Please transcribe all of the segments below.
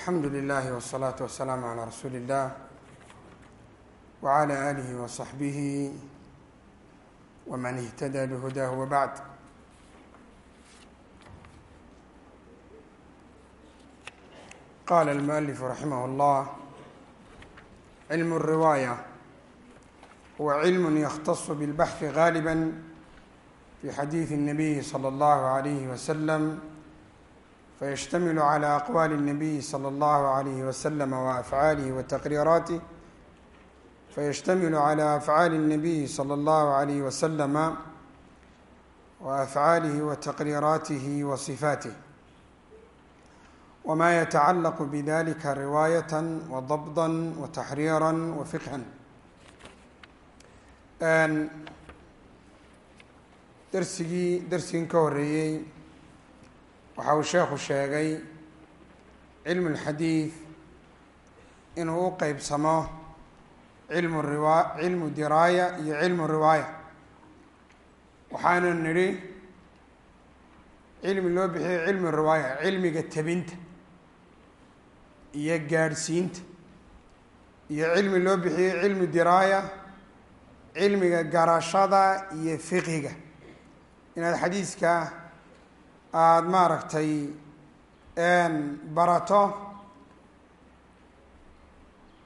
alxamdu lilahi wالsalaatu wasalaamu calaa rasuuli اllah wعalى alihi waصaxbihi wman ihtada bhudah wabacd qala almualifu raximah اllah cilm الriwaayة huwa cilm ykhtaص bاlbaxثi galiba fi xadiiثi الnabiyi slى اllah عalayh waslm فيشتمل على أقوال النبي صلى الله عليه وسلم وأفعاله وتقريراته فيشتمل على أفعال النبي صلى الله عليه وسلم وأفعاله وتقريراته وصفاته وما يتعلق بذلك رواية وضبطا وتحريرا وفقها درسigii درسigin ka horeeyey waxa uu sheekhu sheegay cilmu اlxadiid inuu u qeybsamo cilmu riwa cilmu diraaya iyo cilmu riwaaya. Waxaanu nidhi cilmi loo bixiyay cilmu riwaaya cilmiga tebinta iyo gaadhsiinta iyo cilmi loo bixiyey cilmu diraaya cilmiga garashada iyo fiqiga inaad xadiiska aada maaragtay barato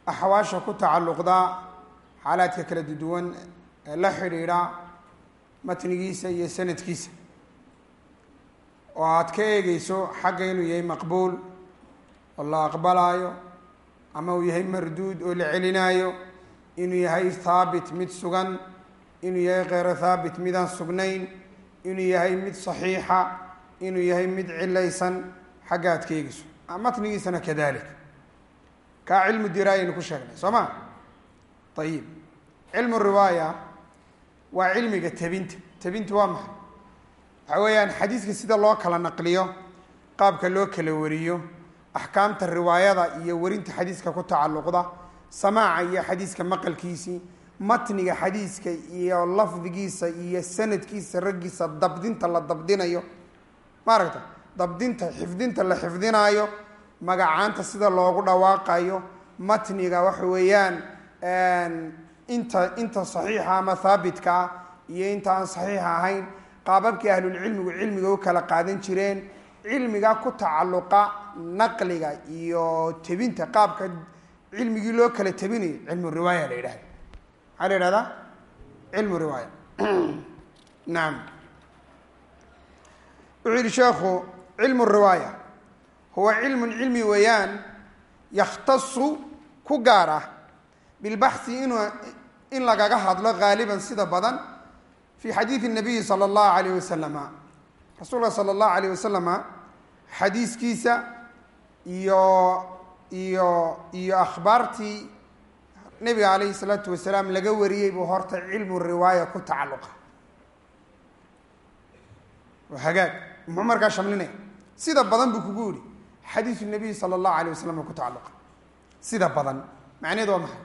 axwaasha ku tacalluqda xaalaadka kala duwan ee la xidhiidha matnigiisa iyo sanadkiisa. Oo aada ka eegeyso xagga inuu yahay maqbuul oo la aqbalaayo ama uu yahay marduud oo la celinaayo inuu yahay haabit mid sugan inuu yahay kheyro haabit midaan sugnayn inuu yahay mid saxiixa inuu yahay mid cilaysan xagga aad ka eegeyso matnigiisana kadalik. Kaa cilmu diraayaynu ku sheegnay soo ma? Ayib cilmu riwaaya waa cilmiga tebinta tebinta waa maxay? Waxa weeyaan xadiiska sida loo kala naqliyo qaabka loo kala wariyo axkaamta riwaayada iyo werinta xadiiska ku tacalluqda samaaca iyo xadiiska maqalkiisii matniga xadiiska iyo lafdigiisa iyo sanadkiisa raggiisa dabdinta la dabdinayo maaragta dabdinta xifdinta la xifdinaayo magacaanta sida loogu dhawaaqayo matniga waxa weeyaan inta inta saxiixa ama haabitka ah iyo inta aan saxiixa ahayn qaababkii ahlulcilmigu cilmiga u kala qaadan jireen cilmiga ku tacalluqa naqliga iyo tebinta qaabka cilmigii loo kala tebinayo cilmu riwaaya la yidhahda maxaa la yidhahdaa? Cilmu riwaaya. Nacam wuxuu yihi sheekhu cilmu riwaaya huwa cilmun cilmi weeyaan yakhtasu ku gaar ah inuu in lagaga hadlo gaaliban sida badan fi xadiidi nabiyi sala allahu alayh wasalama rasuulka sala allahu alayh wasalama xadiiskiisa iyo iyo iyo akhbaartii nebiga calayhi salaatu wasalaam laga wariyey buu horta cilmu riwaaya ku tacalluqa. Hagaag muxuu markaa shamlinaya sida badan buu kugu yihi xadiisu nabiy sala allahu alayh wasalam ku tacalluqa. Sida badan. Macnaheed waa maxay?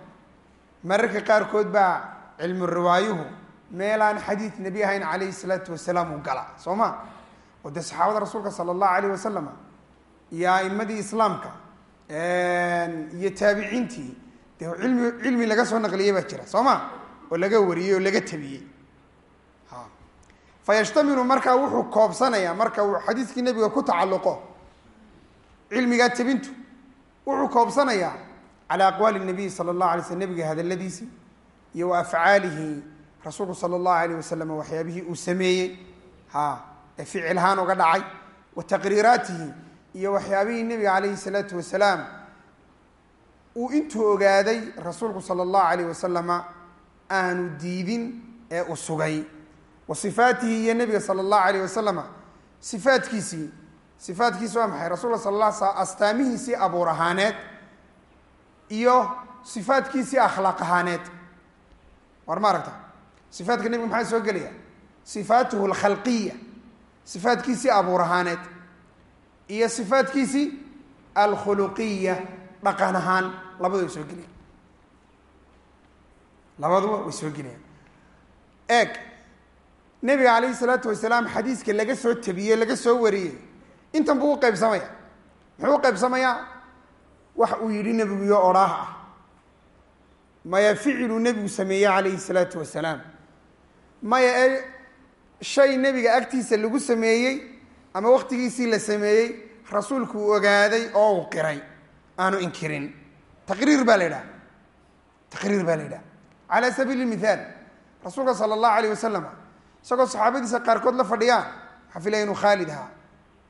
Mararka qaarkood baa cilmu riwaayuhu meelaan xadiid nebi ahayn calayhi salaatu wasalaam uu gala. Soo ma? Oo dee saxaabada rasuulka sala allahu alayh wasalama iyo aimadii islaamka iyo taabiciintii dee cilmi cilmi laga soo naqliyey baa jira. Soo ma? Oo laga wariyey oo laga tabiyey fayashtamilu markaa wuxuu koobsanayaa marka uu xadiiskii nebiga ku tacalluqo cilmigaa tebintu wuxuu koobsanayaa calaa aqwaali nabiy sala allahu alay slm nebiga hadaladiisii iyo wa afcaalihi rasuulku sala allahu alayh wasalam waxyaabihii uu sameeyey ha ee ficilhaan uga dhacay wa taqriiraatihi iyo waxyaabihii nebiga calayhi salaatu wasalaam uu intuu ogaaday rasuulku sala allahu alayh wasalama aanu diidin ee u sugay wa sifaatihi iyo nebiga sala allahu alayh wasalama sifaatkiisii sifaatkiisi waa maxay? Rasulka sala la sl astaamihiisii abuur ahaaneed iyo sifaatkiisii akhlaaq ahaaneed war ma aragta? Sifaatka nebiga maxaa soo gelaya sifaatuhu alkhalqiya sifaatkiisii abuur ahaaneed iyo sifaatkiisii alkhuluqiya dhaqan ahaan labadu soo gelayaan. Labaduba way soo gelayaan. Eeg nebiga calayhi salaatu wasalaam xadiiska laga soo tabiyey laga soo wariyey. Intan buu qaybsamaya. Muxuu u qaybsamayaa wax uu yidhi nebiguyo odhaah ah. Maya ficiluu nebigu sameeyey calayhi salaatu wasalaam. Maya ee shay nebiga agtiisa lagu sameeyey ama waktigiisii la sameeyey rasuulku uu ogaaday oo uu qiray. Aanu inkirin. Taqriir baa la yidhaha. Taqriir baa la yidhaha. Cala sabiili mithaal rasuulka sala allahu alayh wasalam isagoo saxaabadiisa qaarkood la fadhiyaan waxaa filaya inuu khaalid ahaa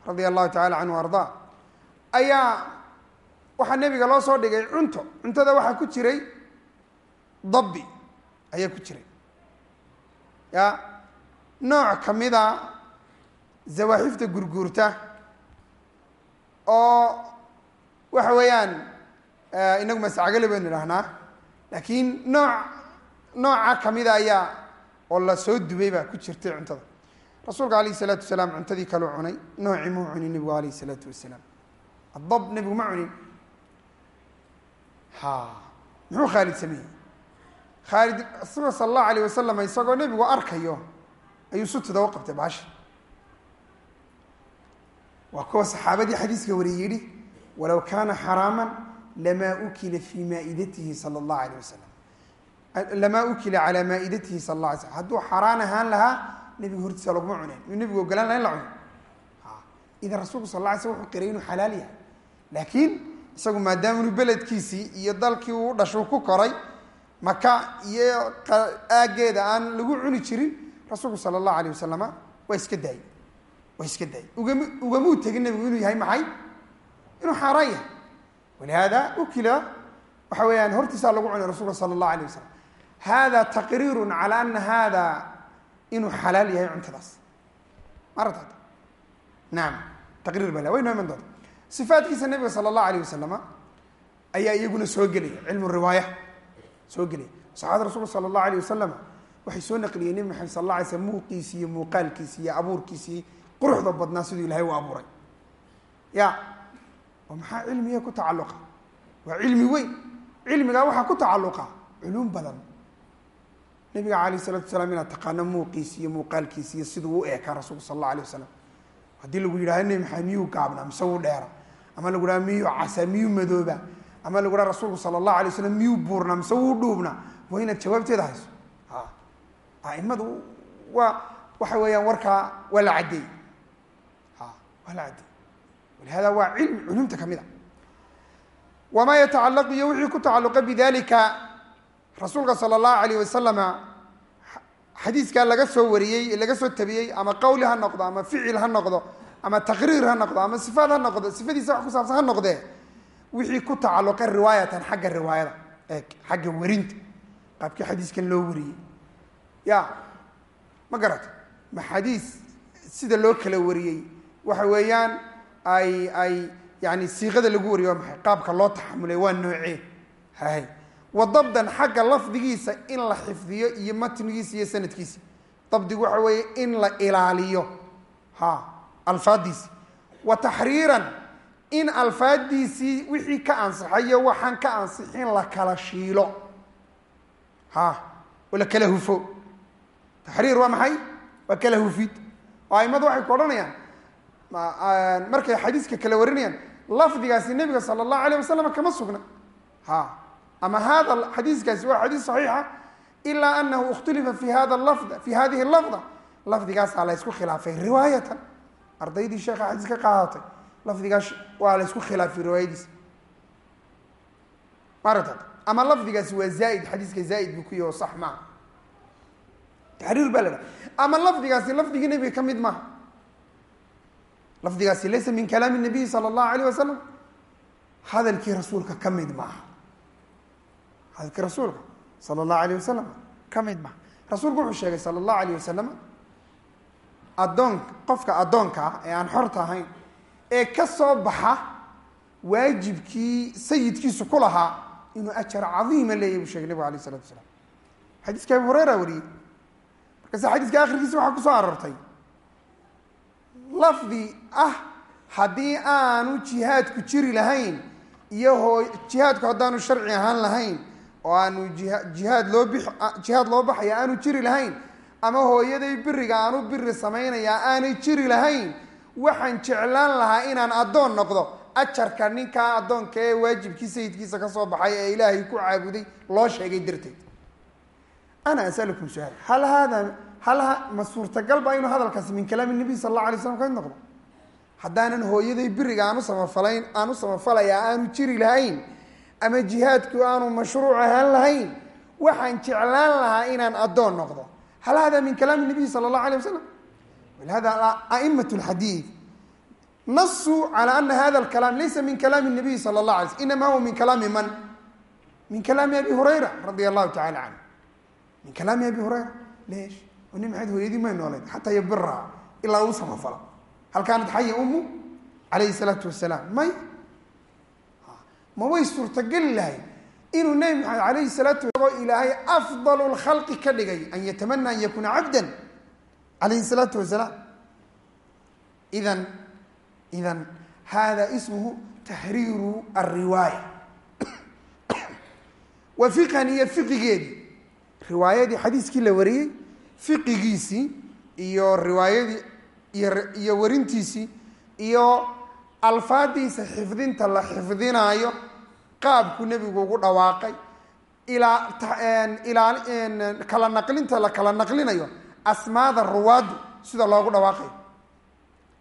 radia allahu tacala canhu ardaa ayaa waxaa nebiga loo soo dhigay cunto. Cuntada waxaa ku jiray dabbi ayaa ku jiray. Ya nooc ka mida zawaaxifta gurguurta oo waxa weeyaan inagu mascagale baynu idhahnaa laakiin nooc nooca kamida ayaa oo la soo dubay baa ku jirtay cuntada. Rasuulka alayh isalaatu wasalaam cuntadii kaluu cunay. Noocii muu cunin nebigu alayh isalaatu wasalaam. Adab nebigu ma cunin. Ha. Muxuu khaalid sameeyey? Khaalid rasuulka sala allahu alayh wasalam isagoo nebigu arkayo ayuu sutida u qabtay baasha waa kuwa saxaabadii xadiiska wari yidhi walow kaana xaraama lamaa ukila fii maaidatihi sala allahu alayh wasalam lamaa ukila calaa maaidatihi sala alla alay hadduu xaraan ahaan lahaa nebiga hortiisa laguma cuneen inuu nebigu ogolaan laha la cuno idan rasuulku sal la alay wuxuu qiray inuu xalaal yahay laakiin isagu maadaama inu beledkiisii iyo dalkii uu dhashuu ku koray maka iyo aaggeeda aan lagu cuni jirin rasuulku sala allahu alayh wasalama waa iska daayey waa iska daayey ugam ugamuu tegin nebigu inuu yahay maxay inuu xaaraan yahay walihaada ukila waxa weeyaan hortiisaa lagu cunay rasuulka sala allahu alayh wasalam hada taqriiru cala ana hada inuu xalaal yahay cuntadaas marata naam taqriir bala way noo iman doonta sifaatkiisa nebiga sala allahu alayh wasalama ayaa iyaguna soo gelaya cilmu riwaaya soo gelaya saxaabada rasulka sala allahu alayh wasalam waxay soo naqliyeen nebi maxamed sal la slm muuqiisi iyo muuqaalkiisi iyo abuurkiisii quruxda badnaa siduu ilahay u abuuray ya oo maxaa cilmiga ku tacalluqa waa cilmi weyn cilmigaa waxaa ku tacalluqa culuum badan nabiga alayh isalatu wasalaam inaad taqaano muuqiisi iyo muuqaalkiisi iyo siduu u eekaa rasuulku sal alla alay wasalam haddii lagu yidhahdo nebi maxamed miyuu gaabna mise wuu dheera ama lagu dhaha miyuu casa miyuu madooba? Ama lagu dhaha rasuulku sala allahu alay waslam miyuu buurna mise wuu dhuubna waa inaad jawaabteeda hayso. Aimadu waa waxa weeyaan warkaa waa la caddeeyey waa la caddeeyey walihada waa cilmi culumta ka mid a. Wamaa yatacalaqu iyo wixii ku tacalluqa bidalika rasuulka sala allahu alayh wasalama xadiiskaa laga soo wariyey laga soo tabiyey ama qawli ha noqdo ama ficil ha noqdo ama taqriir ha noqdo ama sifaad ha noqdo sifadiisa wax ku saabsan ha noqdee wixii ku tacalluqa riwaayatan xagga riwaayada eeg xagga werinta qaabkii xadiiskan loo wariyey. Ya ma garata ma xadiis sida loo kala wariyey waxa weeyaan ay ay yani siiqada lagu wariyo waa maxay qaabka loo taxamulay waa noocee? Hay wa dabdan xagga lafdigiisa in la xifdiyo iyo matnigiisa iyo sanadkiisa. Dabdigu waxa weeye in la ilaaliyo. Ha alfaadiisi wa taxriiran in alfaadiisii wixii ka ansixayo waxaan ka ansixin la kala shiilo. Ha oo la kala hufo. Taxriir waa maxay? Waa kala hufid. Oo aimadu waxay ku odhanayaan markay xadiiska kala warinayaan lafdigaasi nebiga sala allahu alayh wasalam kama sugna. Ha ama hada xadiiskaasi waa xadiis saxiixa ilaa anahu ikhtulifa fi hada lafd fi hadihi lafda. Lafdigaasaa la khilaafay riwaayatan. Ardaydii sheekha xadiis ka qaadatay lafdigaas waa la khilaafay riwaayadiisa. Maarata ama lafdigaasi waa zaaid xadiiska zaaid buu ku yahi oo sax maaha taxriir baa la dhaha ama lafdigaasi lafdigii nebiga ka mid maaha lafdigaasi laysa min kalaami nabiyi sala allahu alayh wasalam hadalkii rasuulka ka mid maaha hadalkii rasuulka sala allahu alayh wasalam ka mid maaha rasuulku wuxuu sheegay sala allahu alayh wasalam addoon qofka addoonka ah ee aan xorta ahayn ee ka soo baxa waajibkii sayidkiisu ku lahaa inuu ajar cadiima leeyahy buu shegay nebigu alayh isalatu wasalaam xadiiska abu hureyra wariyey markaase xadiiska akhirkiisa waxaa ku soo aroortay. Lafdi ah haddii aanu jihaadku jiri lahayn iyo hoo jihaadku haddaanu sharci ahaan lahayn oo aanu jiha jihaad loo bix jihaad loo baxaya aanu jiri lahayn ama hooyaday biriga aanu biri samaynayaa aanay jiri lahayn waxaan jeclaan lahaa inaan addoon noqdo. Ajarka ninkaa addoonka ee waajibkii sayidkiisa ka soo baxay ee ilaahay ku caabuday loo sheegay darteed. Ana asalukum su'aal. Hal haada hal ma suurtagal ba inuu hadalkaasi min kalaami nabiy sala allah alay slam ka mid noqdo? Haddaanan hooyaday biriga aanu samafalayn aanu samafalayaa aanu jiri lahayn ama jihaadku aanu mashruuc ahaan lahayn waxaan jeclaan lahaa inaan addoon noqdo. Hal hada min kalaami nabiy sala allahu alay wasalam walihada a'imat lxadiid nasuu calى ana hada alkalaam laysa min kalaami nabiy sala allah alay slm inama huwa min kalaami man? Min kalaami abi hurayra radia allahu tacala canhu min kalaami abi hurayra? Leesh. Ni maxayd hooyadii may nooleyd xataa yabiraha ilaa uu samafala hal kaanat xaya umu calayhi salaatu wasalaam may ma way suurtageli lahay inuu nebi maxamed alayhi salaatu wasalaam ilaahay afdal lkhalqi ka dhigay an yatamana an yakuna cabda calayhi salaatu wasalaam idan idan hada ismuhu tahriiru alriwaaya waa fiqhan iyo fiqigeedii riwaayadii xadiiskii la wariyey fiqigiisii iyo riwaayadii iyo iyo warintiisii iyo alfaadiisa xifdinta la xifdinaayo qaabku nebigu ugu dhawaaqay kala naqlinta la kala naqlinayo asmaada ruwaaddu sida loogu dhawaaqayo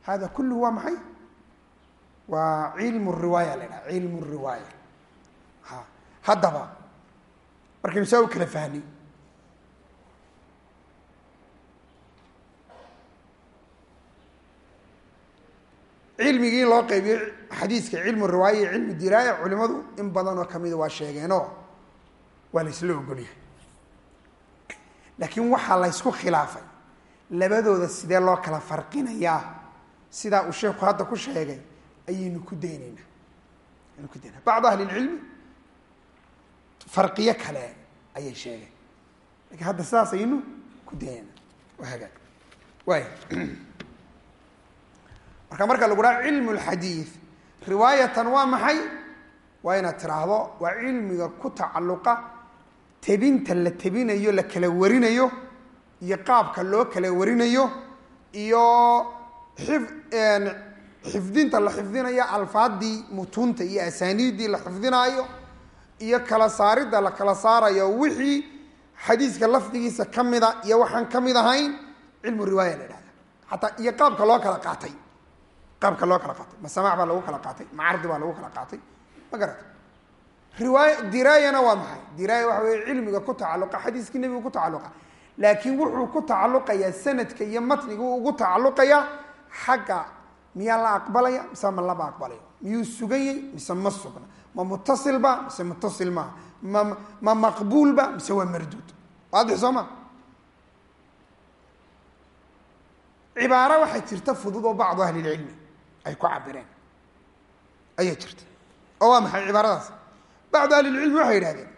hada kulluhu waa maxay? Waa cilmu riwaaya la ydhaha cilmu riwaaya. Ha haddaba markaynu saa u kala fahnay cilmigii loo qaybiyey xadiiska cilmu riwaaya iyo cilmu diraaya culimadu in badan oo kamida waa sheegeenoo waa la isla ogolyahay. Laakiin waxaa la ysku khilaafay labadooda sidee loo kala farqinayaa? Sidaa uu sheekhu hadda ku sheegay ayaynu ku dayneynaa aynu ku daynaa bacd ahli lcilmi farqiyo kale ayay sheegeen. Lakiin hadda sidaas aynu ku daynayna waa hagaag waay marka marka lagu dhaha cilmu lxadiid riwaayatan waa maxay? Waa inaad tiraahdo waa cilmiga ku tacalluqa tebinta la tebinayo la kala warinayo iyo qaabka loo kala warinayo iyo xif xifdinta la xifdinayo alfaadii mutuunta iyo asaaniiddii la xifdinaayo iyo kala saaridda la kala saarayo. Wixii xadiiska lafdigiisa ka mida iyo waxaan ka mid ahayn cilmu riwaaya la dhahda xataa iyo qaabka loo kala qaatay qaabka loo kala qaatay ma samaac baa lagu kala qaatay ma cardi baa lagu kala qaatay ma garata riwaaya diraayana waa maxay? Diraaya waxa weye cilmiga ku tacalluqa xadiiskii nebigu ku tacalluqa. Laakiin wuxuu ku tacalluqayaa sanadka iyo matniga uu ugu tacalluqayaa xagga miyaa la aqbalaya mise ma lama aqbalayo? Miyuu suganyey mise ma sugna? Ma mutasilba mise mutasil maaha? Ma ma maqbuulba mise waa marduud? Waadix soo ma? Cibaaro waxay jirta fudud oo bacdu ahli lcilmi ay ku cabireen ayaa jirta oo waa maxay cibaaradaas? Bacdu ahli lcilmi waxay yidhahdeen.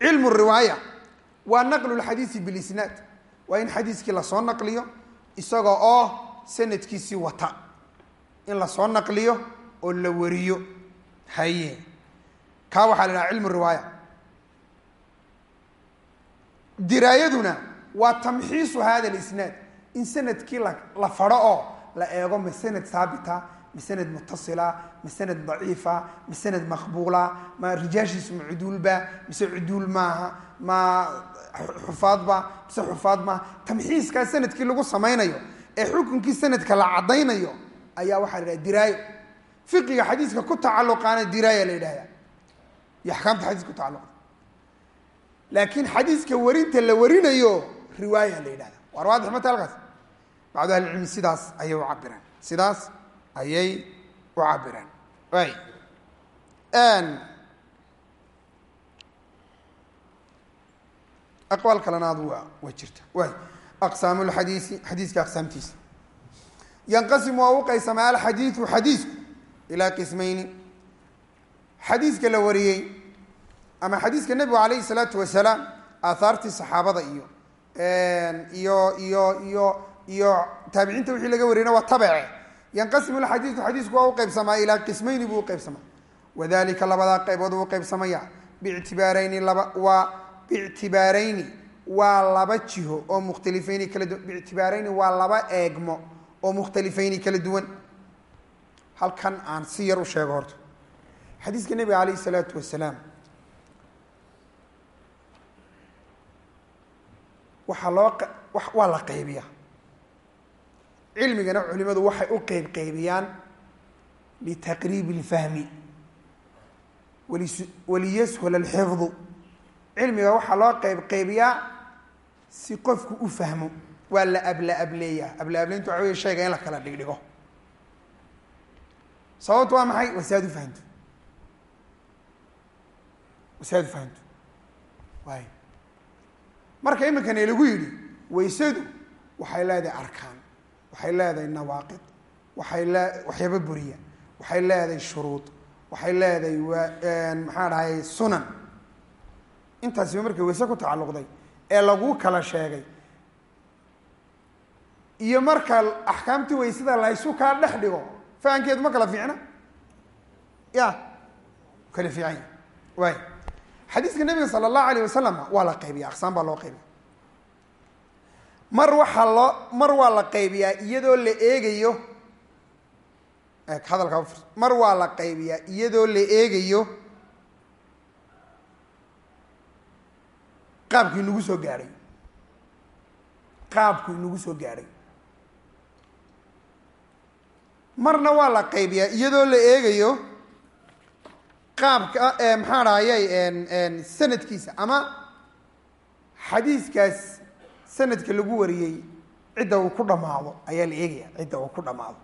Cilmu riwaaya waa naqlu lxadiisi bilisnaad. Waa in xadiiskii la soo naqliyo isaga oo sanadkiisii wata. In la soo naqliyo oo la wariyo. Haye. Kaa waxaa la dhaha cilmu riwaaya. Diraayaduna waa tamxiisu hada lisnaad in sannadkii la fadho oo la eego ma sanad haabita ma sanad mutasila ma sanad daciifa ma sanad maqbuula ma rijaashiisu ma cuduulba mise cuduul maaha ma xufaadba mise xufaad maaha. Tamxiiskaa sannadkii lagu samaynayo ee xukunkii sanadka la caddaynayo ayaa waxaa la diraayo. Fiqiga xadiiska ku tacalluqaana diraaya la yidhahda iyo axkaamta xadiiska ku tacalluqa laakiin xadiiska warinta la warinayo riwaaya la yidhahda waar waadix mata halkaas. Bacdu ahlicilmi sidaas ayay u cabireen sidaas ayay u cabireen ay. Aqwaal kalena adu waa waa jirta. Waay aqsaamu lxadiisi xadiiska aqsaamtiisa. Yanqasimu waa u qaysamaa alxadiidu xadiisku ilaa qismayni. Xadiiska la wariyey ama xadiiska nebigu alayhi salaatu wasalaam aahaartii saxaabada iyo iyo iyo iyo iyo taabiciinta wixii laga wariyana waa tabece yanqasimu lxadiidu xadiisku waa u qaybsamaa ilaa qismayni buu uqaybsamaa wadalika labadaa qaybood uu qaybsamaya. Biictibaarayni laba waa biictibaarayni waa laba jiho oo mukhtalifeyni kala duwan biictibaareyni waa laba eegmo oo mukhtalifeyni kala duwan. Halkan aan si yar u sheego horta. Xadiiska nebiga calayh isalaatu wasalaam waxaa loo waa la qaybiyaa. Cilmigana culimadu waxay u qeyb qeybiyaan litaqriibi اlfahmi walis waliyashula alxifdu. Cilmiga waxaa loo qeyb qeybiyaa si qofku u fahmo waa la abla ableeyaa abla ableyntu waxa wey shayga in la kala dhigdhigo. Sababtu waa maxay? Wasaad u fahamto. Wasaad u fahamto. Waay marka iminkana lagu yidhi waysadu waxay leedahay arkaan waxay leedahay nawaaqid waxay lee waxyaaba buriya waxay leedahay shuruud waxay leedahay waa maxaa dhahay sunan. Intaasiba markay wayse ku tacalluqday ee laguu kala sheegay iyo marka axkaamtii waysada laysu kaa dhex dhigo fahankeedu ma kala fiicna? Ya kala fiicanya. Waay xadiiska nabiga sala allahu alayh wasalam waa la qaybiya aqsaam baa loo qaybiya mar waxaa loo mar waa la qaybiyaa iyadoo la eegayo hadalkaa mar waa la qaybiyaa iyadoo la eegayo qaabkii inagu soo gaadhay qaabku inagu soo gaadhay marna waa la qaybiyaa iyadoo la eegayo qaabka maxaa dhahayay sanadkiisa ama xadiiskaas sanadka lagu wariyey cidda uu ku dhammaado ayaa la eegaya cidda uu ku dhammaado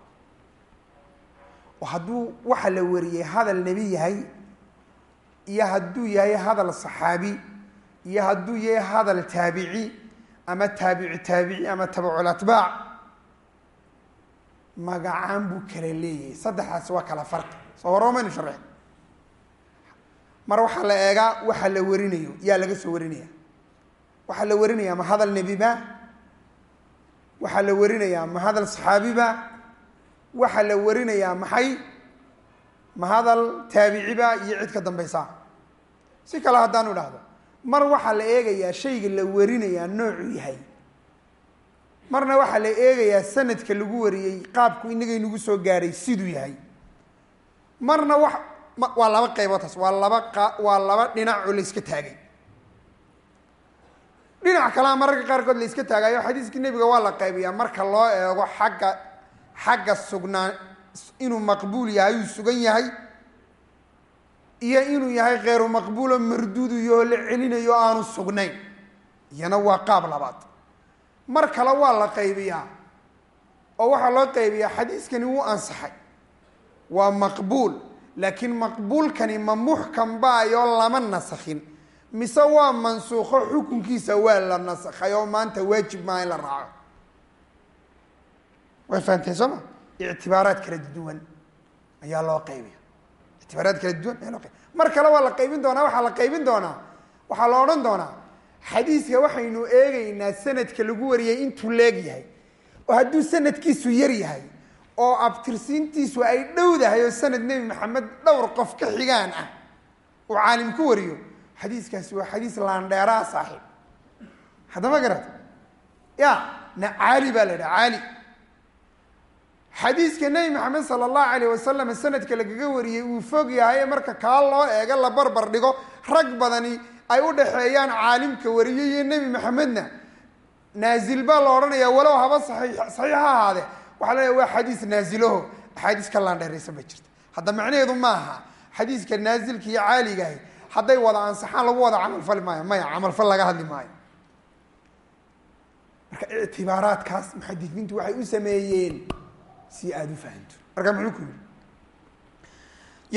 oo hadduu waxa la wariyey hadal nebi yahay iyo hadduu yahay hadal saxaabi iyo hadduu yahay hadal taabici ama taabici taabici ama tabacul atbaac magacaan buu kala leeyahay. Saddexdaas waa kala farqi soo hore maynu sharcin mar waxaa la eegaa waxa la warinayo yaa laga soo warinaya waxaa la warinayaa ma hadal nebiba? Waxaa la warinayaa ma hadal saxaabiba? Waxaa la warinayaa maxay? Ma hadal taabiciba iyo cid ka dambaysa. Si kale haddaanu idhaahdo mar waxaa la eegayaa shayga la warinayaa noocuu yahay. Marna waxaa la eegayaa sanadka lagu wariyey qaabku inagay nagu soo gaadhay siduu yahay. Marna wax waa laba qaybood taas waa laba qa waa laba dhinac oo la yska taagay. Dhinac kalea mararka qaarkood la yska taagayo xadiiskii nebiga waa la qaybiyaa. Marka loo eego xagga xagga sugnaa inuu maqbuul yahay uu sugan yahay iyo inuu yahay kheyru maqbuulo marduuduyo la celinayo aanu sugnayn iyana waa qaab labaad. Mar kale waa la qaybiyaa oo waxaa loo qaybiyaa xadiiskani wuu ansaxay. Waa maqbuul laakiin maqbuulkani ma muxkam baayoo lama nasakhin. Mise waa mansuukho xukunkiisa waa la nasakhay oo maanta waajib maa in la raaco. Way fahamteen soo ma? Ictibaaraad kala duwan ayaa loo qaybiya ictibaaraad kala duwan ayaa loo qaybiya mar kale waa la qaybin doonaa waxaa la qaybin doonaa waxaa la odhan doonaa. Xadiiska waxaynu eegeynaa sanadka lagu wariyey intuu leeg yahay. Oo hadduu sanadkiisu yar yahay oo abtirsiintiisu ay dhowdahay oo sanad nebi maxamed dhowr qof ka xigaan ah. Uu caalim ku wariyo. Xadiiskaasi waa xadiis laandheeraa saaxiib. Haddama garata ya na caali baa la yidhaha caali xadiiska nebi maxamed sala allahu alayh wasalam sanadka lagaga wariyey uu fog yahay marka kaa loo eego la barbar dhigo rag badani ay u dhaxeeyaan caalimka wariyey iyo nebi maxamedna. Naazil baa la odhanaya walow haba saxiix saxiix ha ahaade waxaa leeya waa xadiis naazilaho axaadiis ka laandheeraysan ba jirta hadda macnaheedu maaha xadiiska naazilka iyo caaligahi hadday wada ansaxaan lagu wada camalfali maayo maya camalfal laga hadli maayo. Marka ictibaaraadkaas muxadisiintu waxay u sameeyeen si aada u fahanto. Marka muxuu ku yihi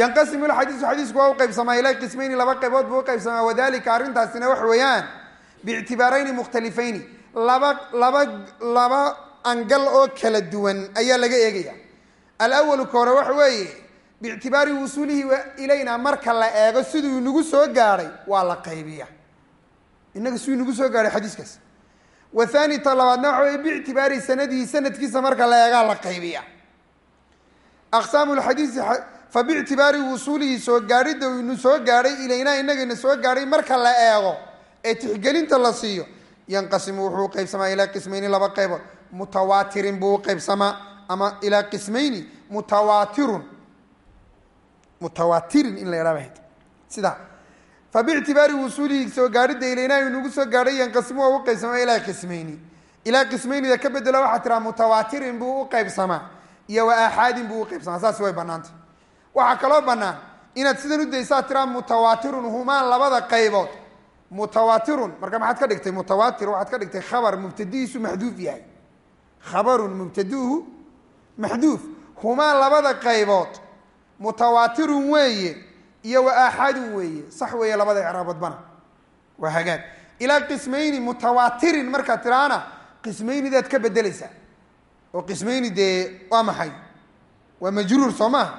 yanqasimu lxadiisu xadiisku waa u qaybsamaa ilaa qismayni laba qaybood buu uqaybsamaa wadalika arrintaasina wax weeyaan biictibaarayni mukhtalifayni. Laba laba laba angal oo kala duwan ayaa laga eegaya. Alawalu ka hore waxa weeye biictibaari wusuulihi ilayna marka la eego siduu inagu soo gaadhay waa la qaybiya inaga siduu inagu soo gaadhay xadiiskaas. Wathani ta labaadna waxa weye biictibaari sanadihi sanadkiisa marka la eegaa la qaybiya aqsaamu lxadiisi fa biictibaari wusuulihi soo gaadhidda inu soo gaadhay ilaynaa inagana soo gaadhay marka la eego ee tixgelinta la siiyo yanqasimu wuxuu uqeybsamaa ilaa qismayni laba qaybood mutawaatirin buu uqeybsamaa ama ilaa qismayni mutawaatirun. Mutawaatirin in la yadhaa bahayd sida fabictibaari wusuulihi soo gaadhidda ilayna inugu soo gaadhay yanqasimu waa uqeybsamaa ilaa qismayni. Ilaa qismaynida ka bedelo waxaa tiraa mutawaatirin buu uqeybsamaa iyo wa aaxaadin buu uqeybsamaa saas way banaanta waxaa kaloo banaan inaad sidan u daysaa tiraa mutawaatirun humaa labada qaybood. Mutawaatirun marka maxaad ka dhigtay mutawaatir waxaad ka dhigtay khabar mubtadihiisu maxduuf yahay khabarun mubtaduhu maxduuf humaa labada qaybood mutawaatirun weeye iyo wa aaxadun weeye sax weeye labada icraaboodbana waa hagaag ilaa qismayni mutawaatirin markaad tiraana qismaynidaad ka bedeleysaa oo qismayni dee waa maxay waa majruur soo maaha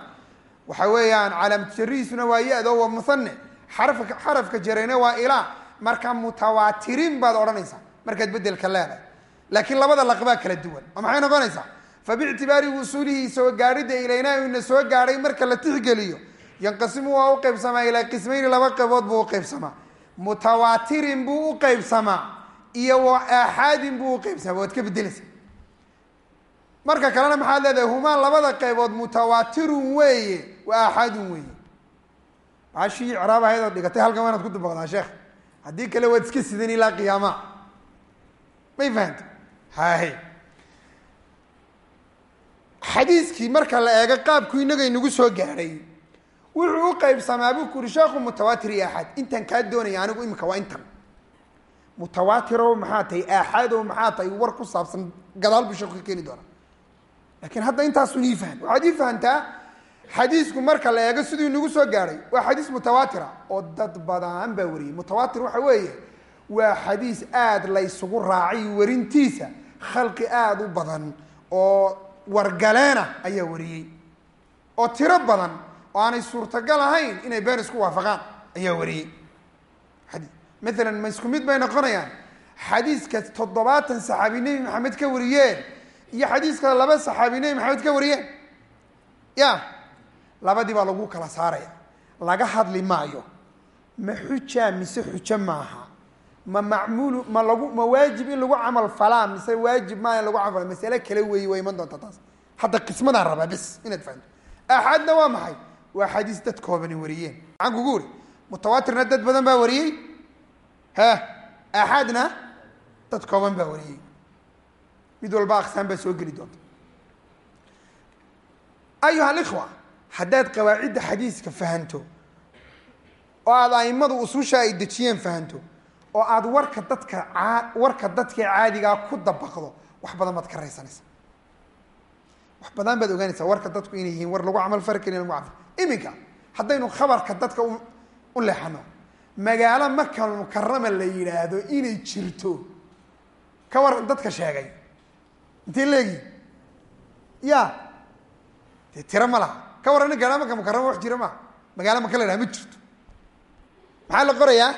waxa weeyaan calaamatu waa ya-do waa muhane xarafka xarafka jarayna waa ilaa marka mutawaatirin baad odhanaysaa markaad bedelka leedahay laakiin labada laqbaa kala duwan. Oo maxay noqonaysaa? Fabictibaari wusuulihi soo gaadhidda ilayna ina soo gaadhay marka la tixgeliyo. Yanqasimu waa uqeybsamaa ilaa qismayni laba qaybood buu uqeybsamaa mutawaatirin buu uqeybsamaa iyo wa aaxaadin buu uqeybsamaa waad ka bedeleysaa marka kalena maxaad leedahay humaa labada qaybood mutawaatirun weeye wa aaxadun weeye. Baashii icraab ahayd ood dhigatay halkan waa ku dubaqdaa sheekh? Haddii kale waad iska sidan ilaa qiyaama. May fahamta hahe xadiiskii marka la eego qaabku inaga inagu soo gaadhay wuxuu uqeybsamaa buu kuri sheekhu mutawaatir aaxaad intan kaa doonaya anigu imika waa intan. Mutawaatirow maxaa tahay aaxaadow maxaa tahay war ku saabsan gadaal buu sheeku ka keeni doonaa. Lakiin hadda intaasun ii fahm waxaad ii fahamtaa xadiisku marka la eego siduu inagu soo gaadhay waa xadiis mutawaatira oo dad badan baa wariyey. Mutawaatir waxa weeye waa xadiis aada laysugu raacay warintiisa khalqi aada u badan oo wargaleena ayaa wariyey. oo tiro badan oo aanay suurtagal ahayn inay been isku waafaqaan ayaa wariyey. Maalan ma isku mid bay noqonayaan. Xadiiska toddobaatan saxaabi nebi maxamed ka wariyeen iyo xadiiska laba saxaabi nebi maxamed ka wariyeen. Ya labadii baa lagu kala saaraya. Laga hadli maayo. Ma xujaa mise xujo maaha ma macmuulu ma lagu ma waajib in lagu camal falaa mise waajib maa in lagu camal fala masale kale weeye waa iman doonta taas. Hadda qismadaan rabaa bes inaad fahamto aaxaadna waa maxay? Waa xadiis dad koobani wariyeen. Maxaan kugu uri mutawaatirna dad badan baa wariyey? Ha aaxaadna dad kooban baa wariyey. Mid walba aqsaan baa soo geli doonta. Ayuha alikhwa haddaad qawaacidda xadiiska fahanto oo aada aimadu ususha ay dejiyeen fahanto oo aada warka dadka warka dadka caadigaa ku dabaqdo wax badan baad ka raysanaysaa. Wax badan baad ogaanaysaa warka dadku inay yihiin war lagu camal fari karin lagu camal iminka haddaynu khabarka dadka u leexano magaalo makal mukarama la yidhaahdo inay jirto ka waran dadka sheegay. Intay leegi ya dee tiro ma laha. Ka warran magaala maka mukarama wax jira maha magaalo maka la yidhaha ma jirto. Maxaa la qorayaa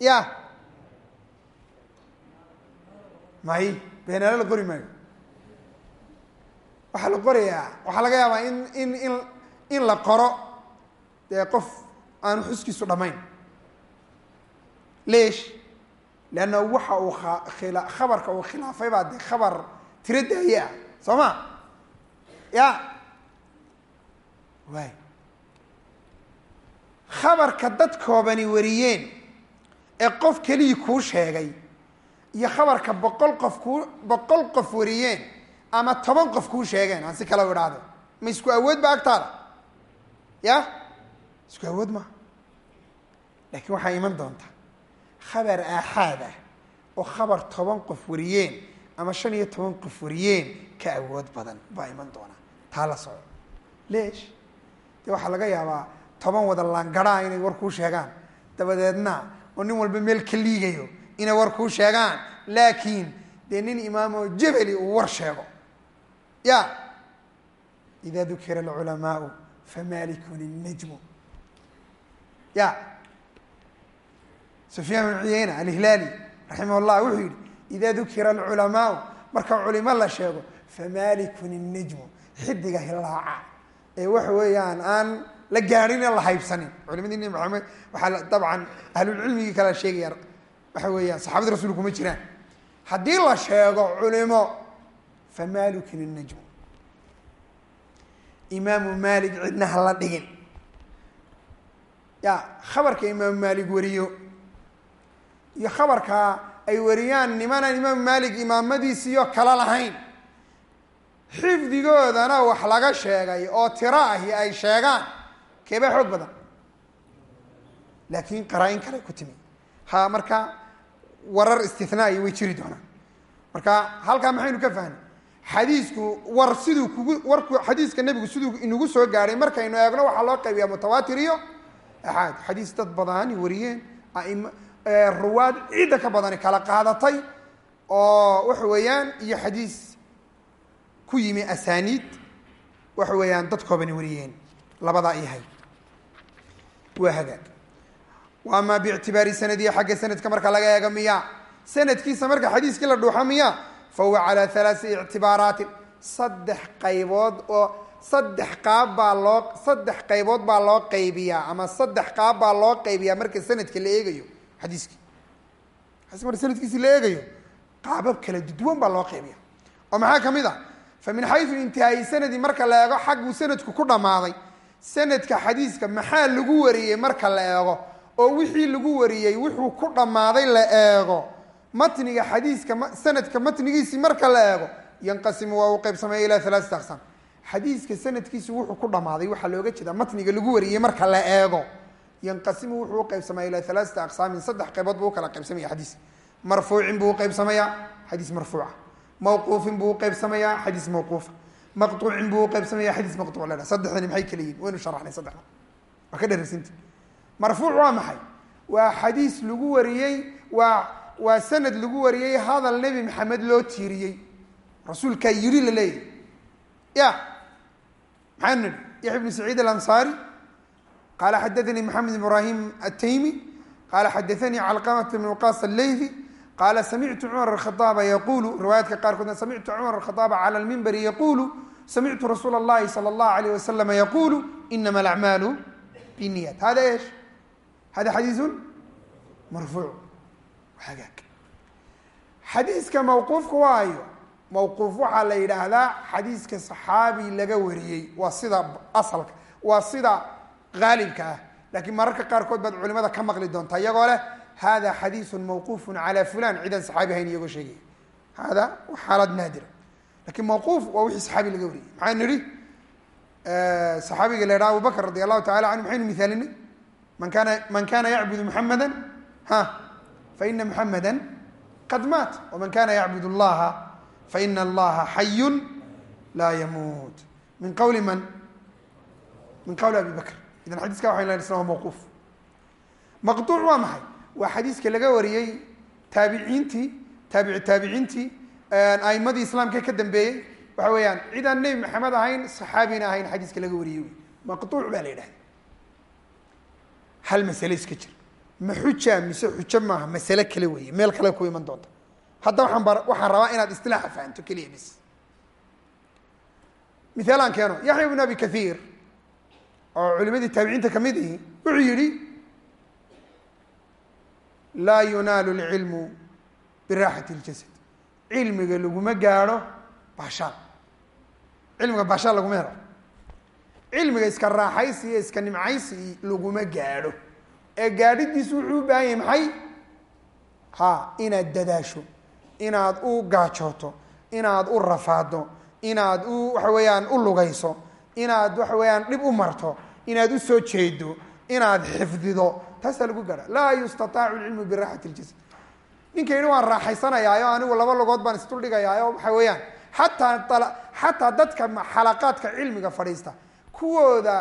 ya may beenaalo la qori maayo waxaa la qorayaa waxaa laga yaabaa in in in in la qoro dee qof aanu xuskiisu dhamayn leesh leanna waxa uu khila khabarka uu khilaafay baa dee khabar tiro daaye ah soo ma ya waay khabarka dad koobani wariyeen ee qof kelii kuu sheegay iyo khabarka boqol qof kuu boqol qof wariyeen ama toban qof kuu sheegeen aan si kala idhaahdo. Ma isku awood ba agtaada? Ya? Isku awood maha laakiin waxaa iman doonta khabar aaxaad ah oo khabar toban qof wariyeen ama shan iyo toban qof wariyeen ka awood badan baa iman doona. Taa la soco leesh dee waxaa laga yaabaa toban wada laangaraa inay war kuu sheegaan. Dabadeedna oo nin walba meel ka liigayo inay war kuu sheegaan. Laakiin dee nin imaamoo jebeli uu war sheego. Ya ida dukira alculamaau famalikun innajmu ya sufyaan bn cuyeyna alhilaali raximah llah wuxuu yihi ida dukira alculamaau marka culimo la sheego famalikun innajmu xidiga hilaaca ee waxa weeyaan aan la gaadhin ee la haybsanin culimadii maxamed waxaa dabcan ahlulcilmigii kala sheegaya waxa weeyaan saxaabada rasulka kuma jiraan. Haddii la sheego culimo fa maalikin الnajm imaamu maalik cidna ha la dhigin. Ya khabarka imaamu maalik wariyo iyo khabarka ay wariyaan nimanaan imaamu maalik imaamadiisiyo kala lahayn. Xifdigoodana wax laga sheegay oo tiro ahi ay sheegaan keebaa xoog badan. Laakiin qaraa-in kale ku timi. Ha marka warar istinaai way jiri doonaan. Marka halkaa maxaynu ka fahnay xadiisku war siduu kugu warku xadiiska nebigu siduu inagu soo gaadhay markaynu eegno waxaa loo qaybiyaa mutawaatir iyo axaad. Xadiis dad badani wariyeen aim ruwaad cidda ka badani kala qaadatay oo waxa weeyaan iyo xadiis ku yimi asaniid waxa weeyaan dad koobani wariyeen labadaa ihay waa hagaag. Ama bictibaari sanadihi xagga sanadka marka laga eego miya? Sanadkiisa marka xadiiskii la dhuuxo miya? Fa huwa calaa halaai ictibaaraatin. Saddex qaybood oo saddex qaab baa loo saddex qaybood baa loo qaybiyaa ama saddex qaab baa loo qaybiyaa marka sanadka la eegayo xadiiskii. Marka sanadkiisi la eegayo qaabab kala duwan baa loo qaybiya oo maxaa ka mid a fa min xayu intihaayi sanadi marka la eego xagguu sanadku ku dhammaaday sanadka xadiiska maxaa lagu wariyey marka la eego oo wixii lagu wariyey wuxuu ku dhammaaday la eego. Matniga xadiiska sanadka matnigiisii marka la eego yanqasimu waa uu qaybsamaya ilaa alaaata aqsaam xadiiska sanadkiisi wuxuu ku dhammaaday waxaa looga jeedaa matniga lagu wariyey marka la eego. Yanqasimu wuxuu uqaybsamaya ilaa alaaata aqsaamin saddex qaybood buu u kala qaybsamaya xadiis. Marfuucin buu uqaybsamayaa xadiis marfuuca. Mawquufin buu uqaybsamayaa xadiis mawquufa maqtuucin buu uqaybsamaya xadiis maqtuuc la saddexdani maxay kala yihiin waynu sharaxnay saddexda waa ka dherarsinti marfuuc waa maxay waa xadiis lagu wariyey waa waa sanad lagu wariyey hadal nebi maxamed loo tiiriyey rasuulkaa yiri la leeyahy ya maxaa nihi yaxya bnu saciid alansaari qaala xadaanii maxamed ibrahim ataymi qaala xadaanii calqamat bn waqas alleythi qaala samictu cumar khaaaba yaqulu riwaayaadka qaarkoodna samictu cumar khaaaba cala lmimbari yaqulu samictu rasuula اllahi salى اllahu alayh waslama yaqulu inama alacmaalu biniyat hada esh hada xadiisun marfuuc hagaag xadiiska mawquufka waayo mawquuf waxaa la yidhaahdaa xadiiska saxaabi laga wariyey waa sida asalka waa sida haalibka ah laakiin mararka qaarkood baad culimada ka maqli doontaa iyagoo leh hada xadiisun mawquufun calaa fulan cidaan saxaabi hayn iyagoo sheegaya hada wa xaalad naadira lakiin mawquuf waa wixii saxaabi laga wariyey maxaa nidhi saxaabiga la yidhaha abu bakr radi allahu tacala canhu maxaynu misaalinay man kana man kana yacbudu muxamada ha faina muxamada qad maat waman kana yacbud اllaha faina allaha xayun laa yamuut min qawli man min qawli abi bakr idan xadiiska waxay lehan isna waa mawquuf maqtuuc waa maxay waa xadiiska laga wariyey taabiciintii taabici taabiciintii aimadii islaamka ka dambeeyey. Waxa weeyaan cid aan nebi maxamed ahayn saxaabina ahayn xadiiska laga wariyey wy maqtuuc baa la yidhahda hal masale iska jir. Ma xuja mise xujo maaha masale kale weeye meel kale ku iman doonta. Hadda waxaan ba waxaan rabaa inaad istilaaxa fahanto keliya bis mihaal aan keeno yaxya bnu abi kathiir oo culimadii taabiciinta ka mid ihi wuxuu yihi laa yunaalu lcilmu biraaxati اljasad cilmiga laguma gaadho baashaan cilmiga baashaan laguma helo. Cilmiga iska raaxaysi iyo iska nimcaysi laguma gaadho. Ee gaadhidiisu wuxuu u baahan yahay maxay? Ha inaad dadaasho inaad u gaajooto inaad u rafaado inaad u waxa weeyaan u lugayso inaad waxa weeyaan dhib u marto inaad u soo jeedo inaad xifdido taasaa lagu gaadha laa yustataacu lcilmu biraaxati ljasad ninka yidhi waan raaxaysanayaayo anigu laba logood baan isduldhigayaayo waxa weeyaan. Xataa xataa dadka xalaqaadka cilmiga fadhiista kuwooda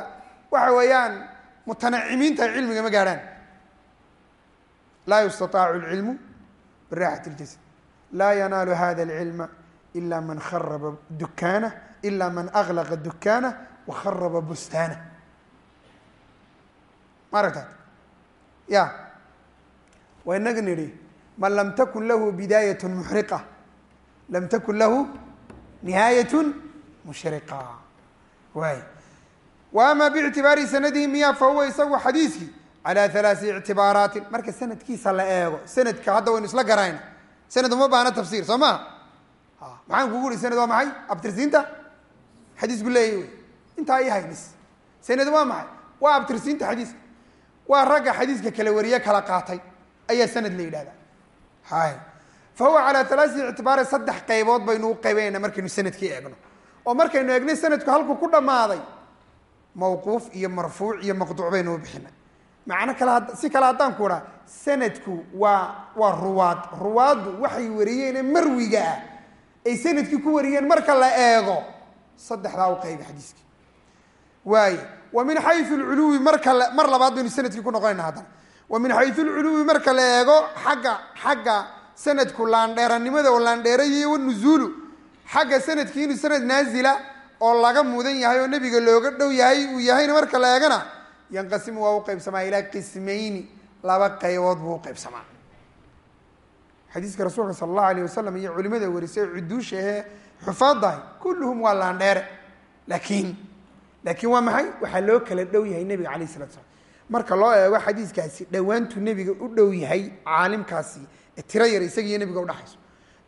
waxa weeyaan mutanacimiinta cilmiga ma gaadhaan laa yustataacu lcilmu biraaxati ljasad laa yanaalu hada alcilma ila man kharaba dukaanah ila man aglaqa dukaanah wa kharaba bustaanah ma ya. Waa inaga nidhi man lam takun lahu bidaayat muxriqa lam takun lahu nihaayat mushriqa. Waay wa ama bictibaari sanadihi miya fa isagu xadiiskii calaa halaasi ictibaaraatin marka sanadkiisa la eego sanadka hadda waynu isla garayna sanad uma baahna tafsiir soo maa maxaan kugu uri sanad waa maxay? Abtirsiinta? Xadiisku leeyahy intaa i haynis. Sanad waa maxay? Waa abtirsiinta xadiiska waa ragga xadiiska kala wariye kala qaatay. Ayaa sanad la yidhahda hay. Fa huwa calaa halaasi ictibaari saddex qaybood baynu u qaybanayna markaynu sannadkii eegno. Oo markaynu eegnay sanadku halku ku dhammaaday mawquuf iyo marfuuc iyo maqduuc baynu u bixinay. Macno kale si kale haddaan ku idhaa sanadku waa waa ruwaad. Ruwaaddu waxay wariyeenee marwiga ah. Ay sannadkii ku wariyeen marka la eego saddexdaa u qayba xadiiskii waaye wa min xayu lculuwi marka mar labaad baynu sannadkii ku noqonayna haddana wa min xayu lculuwi marka la eego xagga xagga sanadku laandheeranimada oo laandheerayiy wanuzuulu xagga sannadkii inuu sanad naazila oo laga mudan yahay oo nebiga looga dhow yahay uu yahayna marka la eegana yanqasimu waa u qaybsamaa ilaa qismayni laba qaybood buu u qaybsamaa. Xadiiska rasuulka sala allahu alayh wasalam iyo culimada warisay cuduusha ahee xufaadahay laakiin waa maxay? Waxaa loo kala dhow yahay nebiga alayh salatu slam marka loo eego xadiiskaasi dhowaantuu nebiga u dhow yahay caalimkaasi tiro yar isaga iyo nebiga udhexayso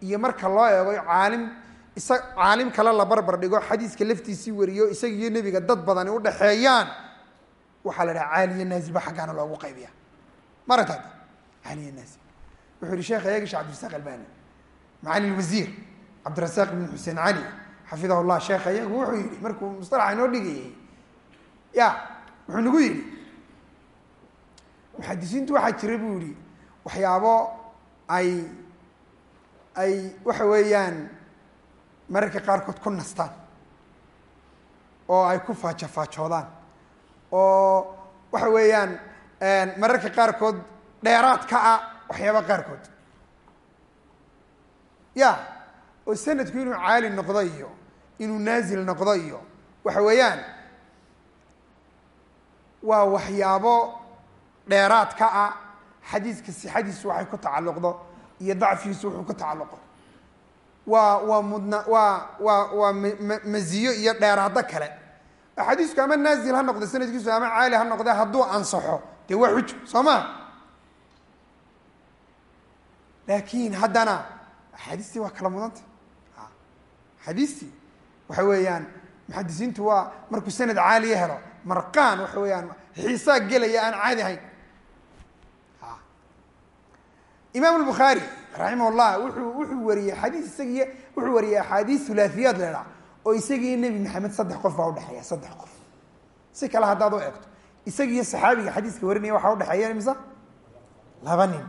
iyo marka loo eego caalim isa caalim kale la barbar dhigo xadiiska laftiisii wariyo isaga nebiga dad badani udhaxeeyaan waxaa la dhaha caaliya naazil ba xaggaana loogu qaybiya maragtaad caaliya naazil. Wuxuu yihi sheekh ayaga sheh cabdirasaaq albani macali lwasiir cabdirasaaq ibn xuseen cali xafidahu llah sheekh ayagu wuxuu yihi markuu mustalaxa inoo dhigayay ya wuxuu nagu yidhi muxadisiintu waxaa jira buu yihi waxyaabo ay ay waxa weeyaan mararka qaarkood ku nastaan oo ay ku faajafaajoodaan oo waxa weeyaan mararka qaarkood dheeraad ka ah waxyaaba qaarkood. Ya oo sanadku inuu caali noqdo iyo inuu naazil noqdo iyo waxa weeyaan waa waxyaabo dheeraad ka ah xadiiska sixadiisu waxay ku tacalluqdo iyo dacfigiisu wuxuu ku tacalluqo waa waa mudna waa waa waa m maziyo iyo dheeraado kale. Xadiisku ama naazil ha noqdo sanadkiisu ama caali ha noqde hadduu ansaxo dee waa xujo soo ma? Laakiin haddana axaadiistii waa kala mudanta axaadiistii waxa weeyaan muxadisiintu waa markuu sanad caaliya helo marqaan waxa weeyaan xiisaa gelaya aan caadi ahayn. Imaam albukhaari raximah llah wuxuu wuxuu wariyey xadiis isagiiyo wuxuu wariyey axaadiis hulaahiyaad leedhaa oo isagiiyo nebi maxamed saddex qof baa udhexeeya saddex qof. Si kale haddaad u eegto isagiiyo saxaabiga xadiiska warinaya waxaa udhexeeya imisa laba nin.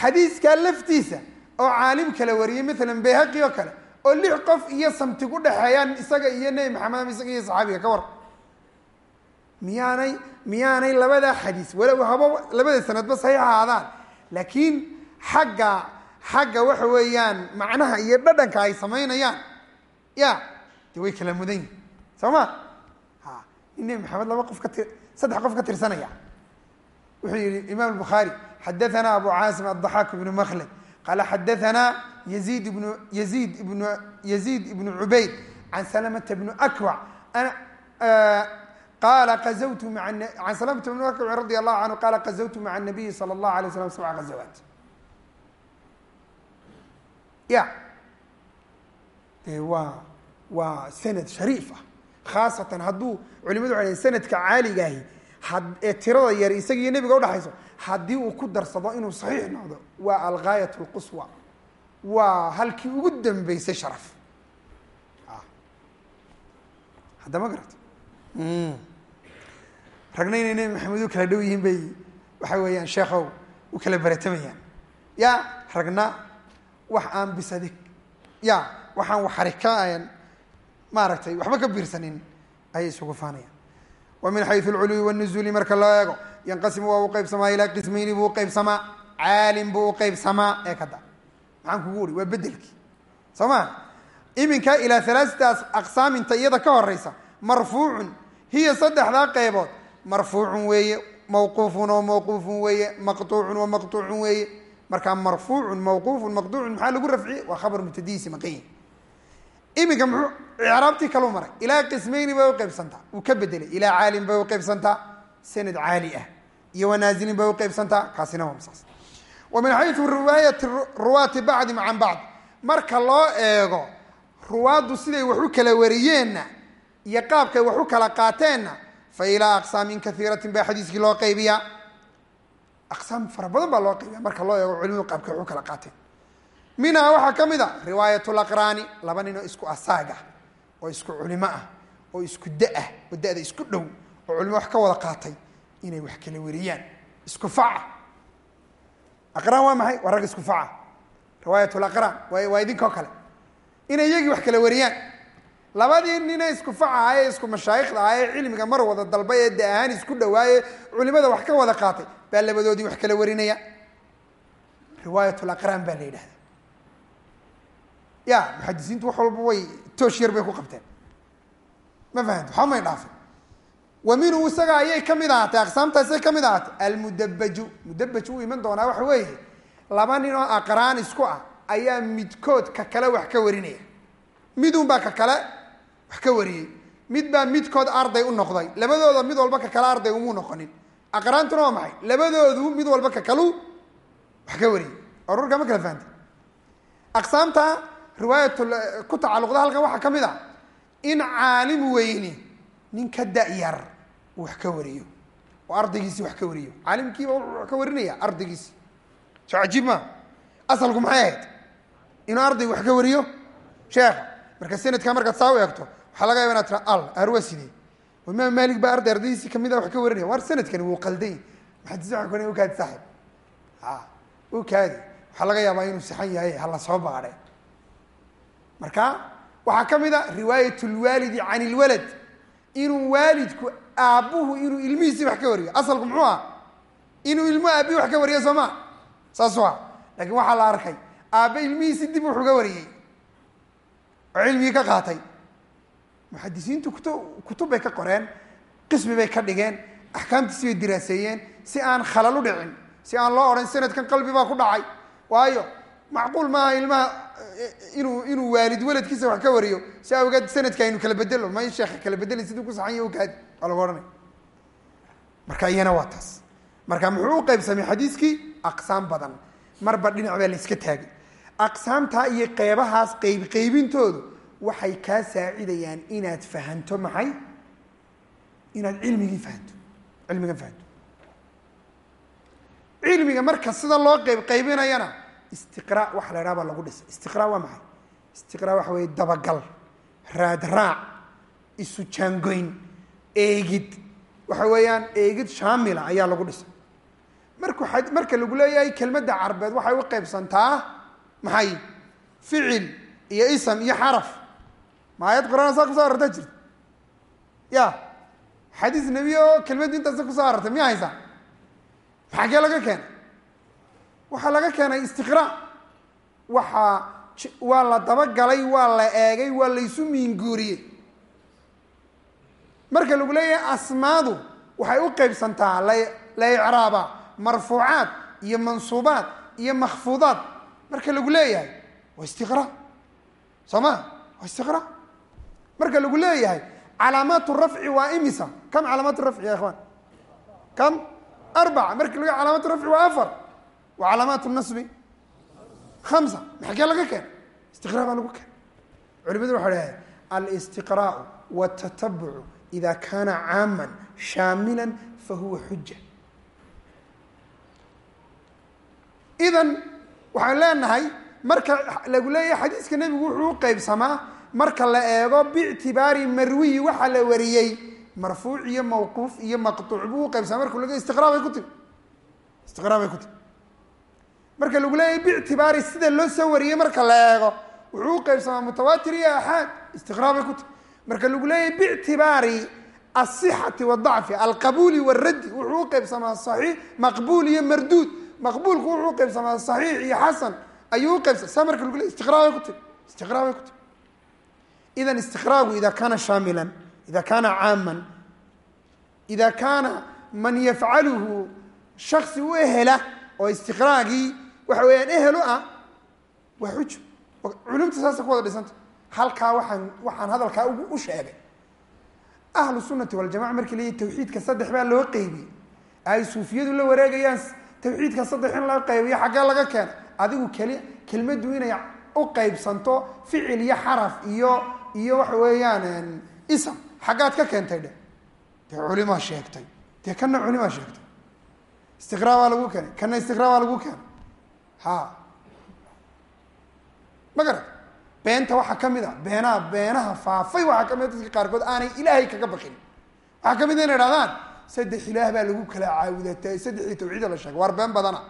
Xadiiskaa laftiisa oo caalim kale wariyey maalan bayhaqi oo kale oo lix qof iyo samtig udhexeeyaan isaga iyo nebi maxamed ama isaga iyo saxaabiga ka war. Miyaanay miyaanay labadaa xadiis walow haba labada sanadba saxiix ahaadaan. Laakiin xagga xagga waxa weeyaan macnaha iyo dhadhanka ay samaynayaan ya de way kala mudan yihiin soo ma? Ha in nebi maxamed laba qof ka ti saddex qof ka tirsanaya. Wuxuu yihi imaam bukhaari xadaana abu caasim addaxaak ibnu makhled qaala xadaana yazid ibnu yazid ibnu yazid ibnu cubayd can salamata bnu akwac qala azawtu can salamata bn akwac radi allahu canhu qala qazawtu maca nabiyi sala allahu alay slam sabca ghazawaat ya de waa waa sanad shariif ah khaasatan hadduu culimadu waxay sanadka caaligaahi ee tirada yar isaga iyo nebiga udhexayso haddii uu ku darsado inuu saxiix noqdo waa algaayat lquswa waa halkii ugu dambeysay sharaf. Hadda ma garata ragna inay nebi maxamed u kala dhow yihiin bay waxa weeyaan sheekhow u kala baratamayaan. Ya ragna wax aan bisadig ya waxaan waxari ka maaragtay waxba ka biirsanin ayay isugu faanayaan. Wa min xayu alculuwi wاnuzuuli marka loo eego yanqasimu waa u qeybsamaa ilaa qismayni buu uqeybsamaa caalim buu uqeybsamaa ee kada maxaan kugu uri waa bedelkii soo ma iminka ilaa halaasitaas aqsaaminta iyada ka horeysa marfuucun hiya saddexdaa qeybood marfuucun weeye mawquufun oo mawquufun weeye maqtuucun oo maqtuucun weeye markaa marfuucun mawquufun maqtuucun maxaa lagu rafciyey waa khabar mubtadiisi maqayin iminka muxuu icraabtii kalu maray ilaa qismayni bay uqeybsantaa wuu ka bedelay ilaa caalim bay uqeybsantaa sanad caali ah iyo wanaazilin bay uqeybsantaa kaasina waa saas wa min xayu riwaayati ruwaati bacdim can bacd marka loo eego ruwaaddu siday wax u kala wariyeenna iyo qaabkay wax u kala qaateenna fa ilaa aqsaamin kaiiratin baa xadiiskii loo qaybiyaa aqsaam fara badan baa loo qaybiya marka loo eego culimadu qaabkay wax u kala qaateen minhaa waxaa ka mid a riwaayat laqraani laba nin oo isku asaag ah oo isku culimo ah oo isku da'ah oo da-da isku dhow oo culimo wax ka wada qaatay inay wax kala wariyaan isku faca aqraan waa maxay? Waa rag isku faca waa waa idinkoo kale. Inay iyagii wax kala wariyaan labadii nine isku faca ah ee isku mashaayikhda ah ee cilmiga mar wada dalbay ee da ahaan isku dhawaaye culimada wax ka wada qaatay baa labadoodii wax kala warinaya. Riwaayat laqraan baa la yidhahda ya muxadisiintu wax walba way toosh yar bay ku qabteen. Ma fahamti waxba may dhaafin wa minhu isaga ayay ka mid ahaatay aqsaamtaasay ka mid ahaatay. Almudabaju mudabaj u iman doonaa waxa weeye. Laba nin oo aqraan isku ah ayaa midkood ka kale wax ka warinaya. Midun baa ka kale wax ka wariyey. Mid baa midkood arday u noqday. Labadooda mid walba ka kale arday umuu noqonin. Aqraantuna waa maxay? Labadoodu mid walba ka kalu wax ka wariyey. Ururka ma kala fahamtay aqsaamta riwaayat ku tacalluqda halkan waxaa ka mid a in caalim weyni nin ka da-yar. uu wax ka wariyo. Oo ardaygiisii wax ka wariyo. Caalimkiiba wax ka warinaya ardaygiisii soo cajiib maa asalku maxay ahayd? Inuu ardaygu wax ka wariyo? Sheekha marka sanadkaa markaad saa u eegto waxaa laga yaba inad tira al arwa sidee? Imaam maalik baa arday ardaydiisii ka mid a wax ka warinaya. War sanadkani wuu qalday. Kone ukaadi saaxib a ukaadi waxaa laga yaabaa inuu saxan yahay hala soo baadhe. Marka waxaa ka mid a riwaayat lwaalidi can ilwalad inuu waalidku aabbuhu inuu ilmihiisii wax ka wariyo. Asalku muxuu ah inuu ilmuhu aabbihi wax ka wariyo soo ma? Saasuu ah laakiin waxaa la arkay aabbe ilmihiisii dib wuxuu ga wariyey. Oo cilmigii ka qaatay. Muxadisiintu kutu kutub bay ka qoreen qismi bay ka dhigeen axkaamtiisi bay diraaseeyeen si aan khalal u dhicin si aan loo odhan sanadkan qalbi baa ku dhacay. Waayo macquul maaha ilmaha inuu inuu waalid waladkiisa wax ka wariyo si awgeed sanadka aynu kala bedelo may sheekha kala bedeli siduu ku saxan ya ukaadi waa lagu ohanay marka iyana waa taas. Marka muxuu u qaybsamay xadiiskii? Aqsaam badan. Marba dhinac baa la iska taagay. Aqsaamtaa iyo qeybahaas qeyb qeybintoodu waxay kaa saacidayaan inaad fahanto maxay? Inaad cilmigii fahanto. Cilmigan fahanto. Cilmiga marka sida loo qeyb qaybinayana istiqraa waxa la idhaha baa lagu dhisay. Istiqraa waa maxay? Istiqraa waxa weeye dabagal raadraac isu jaangoyn eegid. Waxa weeyaan eegid shaamila ayaa lagu dhisay. Markuu a marka lagu leeyahay kelmadda carbeed waxay u qaybsantaa maxay? Ficil iyo ism iyo xaraf. Maayad qur'aan saa ku soo arartaa jirta? Ya. Xadiis nebi oo kelmadda intaasa ku soo arartay miya haysaa maxagee laga keenay waxaa laga keenay istiqraa waxaa waa la dabagalay waa la eegay waa laysu miinguuriyey marka lagu leeyahay asmaadu waxay u qaybsantaa la la icraaba marfuucaad iyo mansuubaad iyo makfuudaad marka lagu leeyahay waa istiqraa soo ma? Waa istiqraa marka lagu leeyahay calaamaat rafci waa imisa? Kam calaamaat rafci ya ikhwan? Kam arbaca. Marka lagu calaamaat rafci waa afar wa calaamaat nasbi hamsa maxagee laga keena istiqraa baa lagu keena culimadu waxay dhahay alistiqraau watatabucu ida kaana caama shaamila fahuwa xuja idan waxaan leenahay marka lagu leeyahay xadiiska nebigu wuxuu u qeybsamaa marka la eego biictibaari marwiyi waxa la wariyey marfuuc iyo mawquuf iyo maqtuuc buu uqeybsamaa marka lagu istiqraa bay ku timi istiqraa bay ku timi marka lagu leeyahay biictibaari sida loo soo wariyey marka la eego wuxuu u qeybsamaa mutawaatir iyo axaad istiqraa bay ku timi marka lagu leeyahay biictibaari asixati wadacfi alqabuuli waraddi wuxuu u qeybsamaa saxiix maqbuul iyo marduud. Maqbuulku wuxuu u qeybsamaa saxiix iyo xasan ayuu uqeybsama saa marka lagu leey istiqraa bay ku timi istiqraa bay ku timi idan istiqraagu ida kaana shaamilan ida kaana caaman ida kaana man yafcaluhu shaksi u ehela oo istiqraagii waxa weeyaan ehel u ah waa xujo culumta saasa ku wada dhisanta. Halkaa waxaan waxaan hadalkaa u sheegay. Ahlu sunati waljamaca markii leeyahy tawxiidka saddex baa loo qeybiyey. Ay suufiyadu la wareegayaan tawxiidka saddex in laga qaybiyo xaggee laga keena. Adigu keli kelmaddu inay u qaybsanto ficil iyo xaraf iyo iyo waxa weeyaan ism. Xaggaad ka keentay dhe. Dee culimaa sheegtay. Dee kana culimaa sheegtay. Istiqraa baa lagu keenay. Kana istiqraa baa lagu keenay ha ma garat beenta waxaa ka mid a beenaha beenaha faafay waxaa ka mid a dadka qaarkood aanay ilaahay kaga baqin. Waxaa ka mid a inay dhahdaan saddex ilaah baa lagu kala caabudatay saddexdii tawxiida la sheegay waar been badana.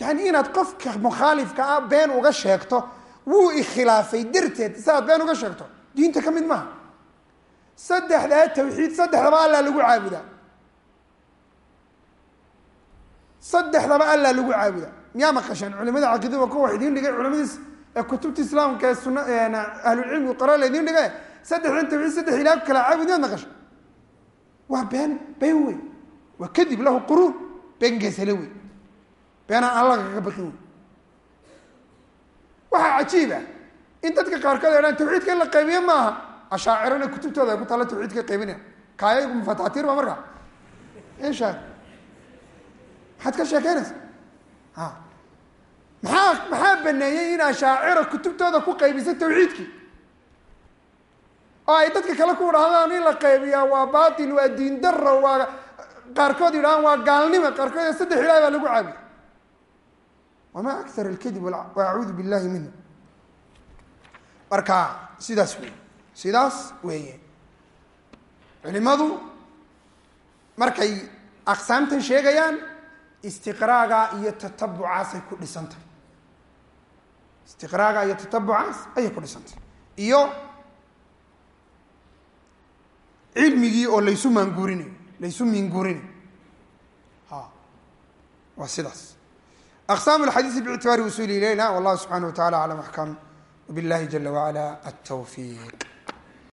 Yani inaad qofka mukhaalifka ah been uga sheegto wuu ikhilaafay darteed siaad been uga sheegto diinta ka mid maaha. Saddexdaa tawxiid saddexdaba allaa lagu caabudaa saddexdaba allaa lagu caabudaa. Miyaa maqasheen culimada caqiidada kuwa idiin dhigay culimadiis kutubta islaamka ee suna ahlulcilmiga qora la idiin dhigay saddexdan tawxiid saddex ilaah kala caabud miyaad maqasha waa been been wey waa kadib lahu quruun been geesale wey beenaan alla kaga baqin wey waxaa cajiib ah in dadka qaarkood ay tawxiidka in la qaybiyo maaha. Ashaacirana kutubtooda ay ku taalla tawxiidka qaybinaya kaayagu mafataatiir ba markaa. Insha maxaad ka sheekeynaysa? A maxaa maxaa baneeyey in ashaacira kutubtooda ku qaybisa tawxiidkii oo ay dadka kale ku dhahdaan in la qaybiyaa waa batil waa diin daro waa qaarkood yidhahaan waa gaalnimo. Qaarkood saddex ilaah baa lagu caabuda wama akar alkadib waacuudu billahi minhu. Marka sidaas wey sidaas weeye. Culimadu markay aqsaamtan sheegayaan istiqraaga iyo tatabucaasay ku dhisantahy istiqraaga iyo tatabucaas ayay ku dhisantahy iyo cilmigii oo laysu maanguurinayo laysu miinguurinayo waa sidaas. Aqsaam alxadiisi bictibaari usuuli ilayna wallahu subxanaه wa tacala aclam axkam wbillahi jala wacala altawfiiq